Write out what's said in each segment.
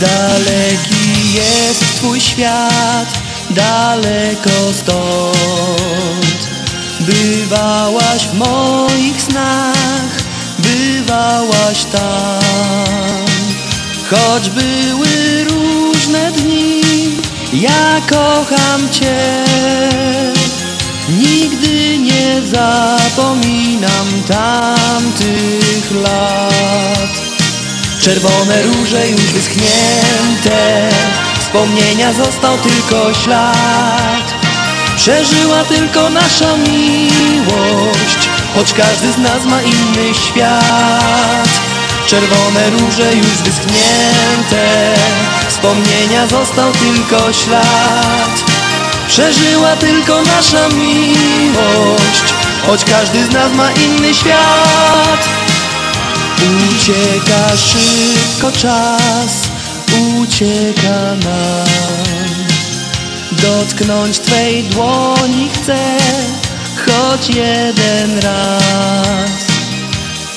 Daleki jest Twój świat, daleko stąd. Bywałaś w moich snach, bywałaś tam. Choć były różne dni, ja kocham Cię. Nigdy nie zapominam tamtych lat. Czerwone róże już wyschnięte. Wspomnienia został tylko ślad. Przeżyła tylko nasza miłość Choć każdy z nas ma inny świat. Czerwone róże już wyschnięte. Wspomnienia został tylko ślad. Przeżyła tylko nasza miłość Choć każdy z nas ma inny świat Ucieka szybko czas, ucieka nam. Dotknąć Twej dłoni chcę, choć jeden raz.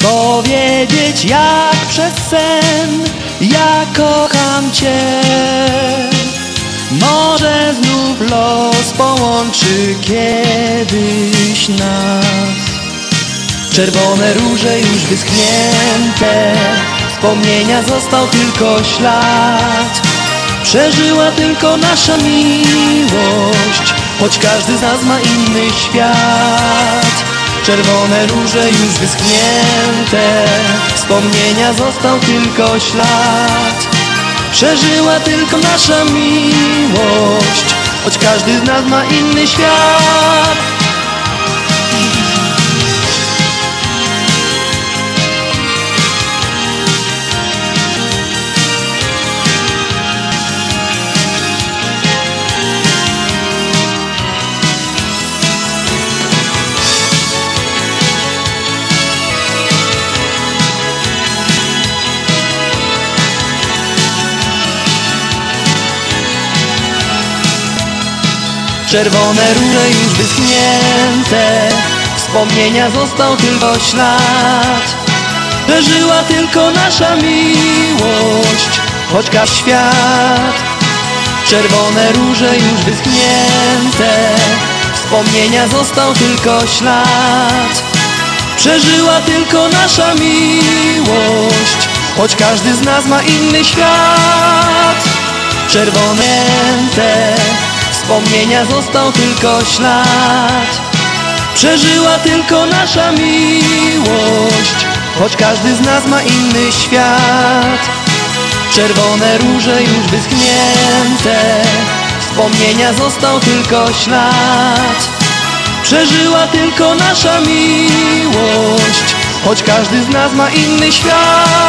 Powiedzieć jak przez sen, ja kocham Cię. Może znów los połączy kiedyś nas Czerwone róże już wyschnięte Wspomnienia został tylko ślad. Przeżyła tylko nasza miłość Choć każdy z nas ma inny świat. Czerwone róże już wyschnięte Wspomnienia został tylko ślad. Przeżyła tylko nasza miłość Choć każdy z nas ma inny świat Czerwone róże już wyschnięte. Wspomnienia został tylko ślad. Przeżyła tylko nasza miłość Choć każdy świat. Czerwone róże już wyschnięte. Wspomnienia został tylko ślad. Przeżyła tylko nasza miłość Choć każdy z nas ma inny świat. Czerwone Wspomnienia został tylko ślad. Przeżyła tylko nasza miłość Choć każdy z nas ma inny świat. Czerwone róże już wyschnięte Wspomnienia został tylko ślad. Przeżyła tylko nasza miłość Choć każdy z nas ma inny świat